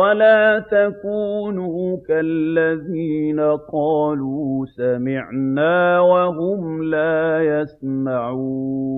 وَلَا تَكُونُوا كَالَّذِينَ قَالُوا سَمِعْنَا وَهُمْ لَا يَسْمَعُونَ